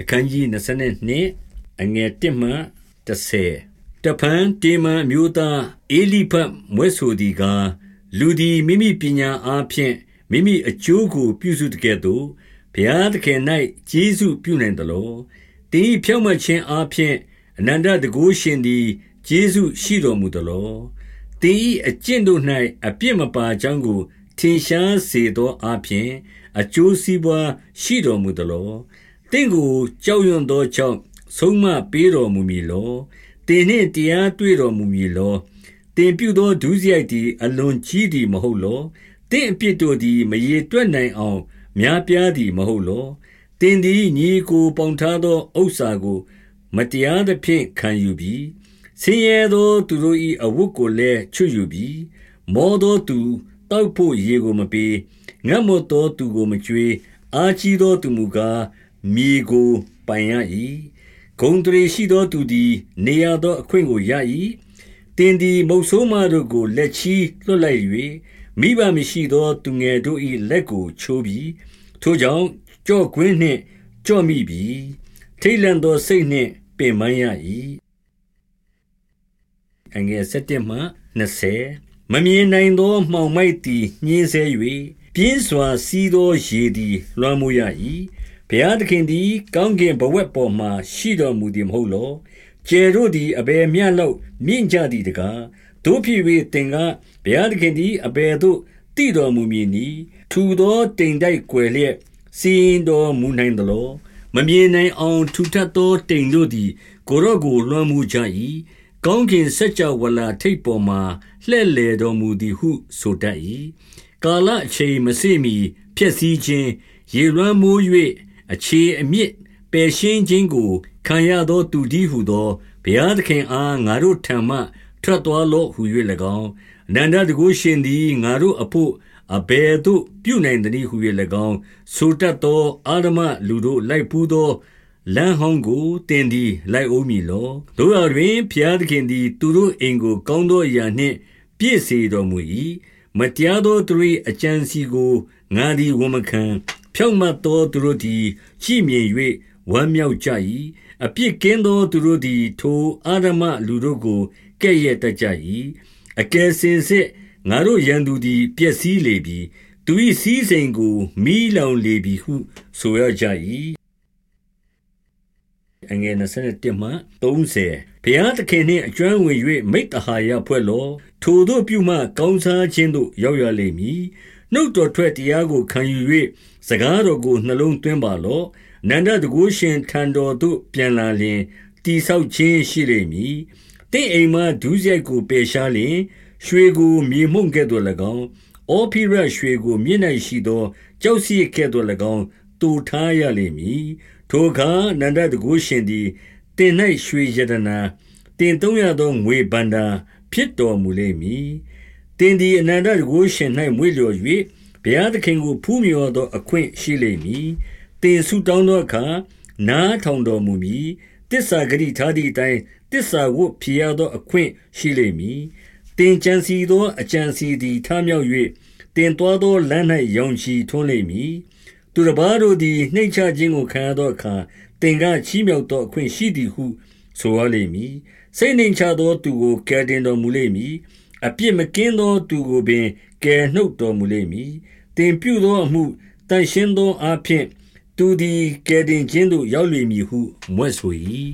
အခန်းကြီး22အငယ်1မှ30တဖန်တေမန်မျိုးသားအေလိဖတ်မွဲဆိုသည်ကားလူသည်မိမိပညာအားဖြင့်မိမိအကျိုးကိုပြုစုတကဲ့သို့ဘုရားသခင်၌ကျေးဇူးပြုနိုင်သလောတင်းဖြောင့်မခြင်းအားဖြင့်အနန္တတကုရှင်သည်ကျေးဇူးရှိတော်မူသလောတင်းဤအကျင့်တို့၌အပြစ်မပါကြောင်းကိုထင်ရှားစေသောအားဖြင့်အကျိုးစီးပွားရှိတော်မူသလော တင့်ကိုကြောက်ရွံ့သောကြောင့်ဆုံးမပေးတော်မူမည်လောတင်နှင့်တရားတွေ့တော်မူမည်လောတင်ပြုသောဒုစရိုက်သည်အလွန်ကြီးသည်မဟုတ်လောတင့်အပြစ်တို့သည်မရေတွက်နိုင်အောင်များပြားသည်မဟုတ်လောတင်သည်ညီကိုပေါင်ထားသောဥစ္စာကို မတရားသဖြင့်ခံယူပြီးဆင်းရဲသောသူတို့၏အဝတ်ကိုလည်းချွတ်ယူပြီးမောသောသူတောက်ဖို့ရေကိုမပေးငတ်မတ်သောသူကိုမကြွေးအာကြီးသောသူမူကား မြေကိုပိုင်ရ၏ဂုံတရေရှိသောသူသည် နေရသောအခွင့်ကိုရ၏တင်သည်မုတ်ဆိုးမတို့ကိုလက်ချီလွတ်လိုက်၍မိဘမရှိသောသူငယ်တို့၏လက်ကိုချိုးပြီးထိုကြောင့်ကြော့ကွင်းနှင့်ကြော့မိပြီးထိတ်လန့်သောစိတ်နှင့်ပင်ပန်းရ၏အငယ်7မှ20မမြင်နိုင်သောမှောင်မိုက်သည်ညင်းဆဲ၍ပြင်းစွာစီးသောရေသည်လွှမ်းမိုးရ၏ ဘုရားသခင်သည် ကောင်းကင်ဘဝက်ပေါ်မှရှိတော်မူသည်မဟုတ်လောကျယ်တို့သည် အဘယ်မျှလောက် မြင့်ကြသည်တကားတို့ဖြစ်၍တင်က ဘုရားသခင်သည် အဘယ်သို့တည်တော်မူမည်နည်း ထူသောတိမ်တိုက်ွယ်လျက် စီရင်တော်မူနိုင်သလော မမြင်နိုင်အောင် ထူထပ်သော တိမ်တို့သည် ကိုရော့ကို လွှမ်းမှုကြ၏ကောင်းကင်စัจ java ဝလာထိပ်ပေါ်မှလှဲ့လေတော်မူသည်ဟု ဆိုတတ်၏ကာလအချိန်မစေ့မီဖြစ်စည်းခြင်း ရေလွှမ်းမိုး၍ အခြေအမြစ်ပယ်ရှင်းခြင်းကို ခံရသောသူတည်းဟူသောဘုရားသခင်အားငါတို့ထံမှ ထွက်သွားလော့ဟူ၍၎င်းအနန္တတကုရှင်သည်ငါတို့အဖို့အဘယ်သို့ပြုနိုင်သနည်းဟူ၍၎င်းဆိုတတ်သော အာရမလူတို့လိုက်ပူးသောလမ်းဟောင်းကိုတင်သည်လိုက်အိုးမည်လောတို့ရတွင်ဘုရားသခင်သည် သူတို့အိမ်ကိုကောင်းသောအရာနှင့်ပြည့်စေတော်မူ၏မတရားသောသူ၏အကြံစီကိုငါသည်ဝန်မခံ ဖြောင့်မတ်သောသူတို့သည် ကြည်မြင်၍ဝမ်းမြောက်ကြ၏အပြစ်ကင်းသောသူတို့သည် ထိုအာရမလူတို့ကို ကဲ့ရဲ့တတ်ကြ၏အကယ်စင်စစ်ငါတို့ရန်သူသည် ပျက်စီးလေပြီ သူ၏စည်းစိမ်ကိုမိလောင်လေပြီဟု ဆိုရကြ၏အငယ်27မှ30ဘုရားသခင်နှင့် အကျွမ်းဝင်၍မိတ္တဟာယဖွဲ့လောထိုတို့ပြုမှ ကောင်းစားခြင်းသို့ ရောက်ရလိမ့်မည် နှုတ်တော်ထွက်တရားကိုခံယူ၍စကားတော်ကိုနှလုံးသွင်းပါလော့နန္ဒတကုရှင်ထံတော်သို့ပြန်လာလျင်တိဆောက်ခြင်းရှိလိမ့်မည်တင့်အိမ်မှဒုစရိုက်ကိုပယ်ရှားလျင်ရွှေကိုမြေမှုန့်ကဲ့သို့၎င်းအောဖိရရွှေကိုမြင့်၌ရှိသောကြောက်စီကဲ့သို့၎င်းတူထားရလိမ့်မည်ထိုအခါနန္ဒတကုရှင်သည်တင်၌ရွှေယတနာတင်သုံးရသောငွေဘန္တာဖြစ်တော်မူလိမ့်မည် တင်သည်အနန္တတကုရှင်၌မွေ့လျော်၍ဘုရားသခင်ကိုဖူးမြော်သောအခွင့်ရှိလိမ့်မည်တင်ဆုတောင်းသောအခါနားထောင်တော်မူမည်တစ္ဆာဂရိထားသည့်အတိုင်းတစ္ဆာဝတ်ဖြေရသောအခွင့်ရှိလိမ့်မည်တင်ကြံစီသောအကြံစီသည်ထမြောက်၍တင်သွားသောလမ်း၌ရောင်ချီထွန်းလိမ့်မည်သူတစ်ပါးတို့သည်နှိမ့်ချခြင်းကိုခံရသောအခါတင်ကချီးမြှောက်သောအခွင့်ရှိသည်ဟုဆိုရလိမ့်မည်စိတ်နှိမ်ချသောသူကိုကယ်တင်တော်မူလိမ့်မည် အပြစ်မကင်းသောသူကိုပင် ကယ်နှုတ်တော်မူလိမ့်မည်တင်ပြုသောအမှုတန်ရှင်းသောအဖျင်သူသည် ကယ်တင်ခြင်းသို့ ရောက်လိမ့်မည်ဟု မြွက်ဆို၏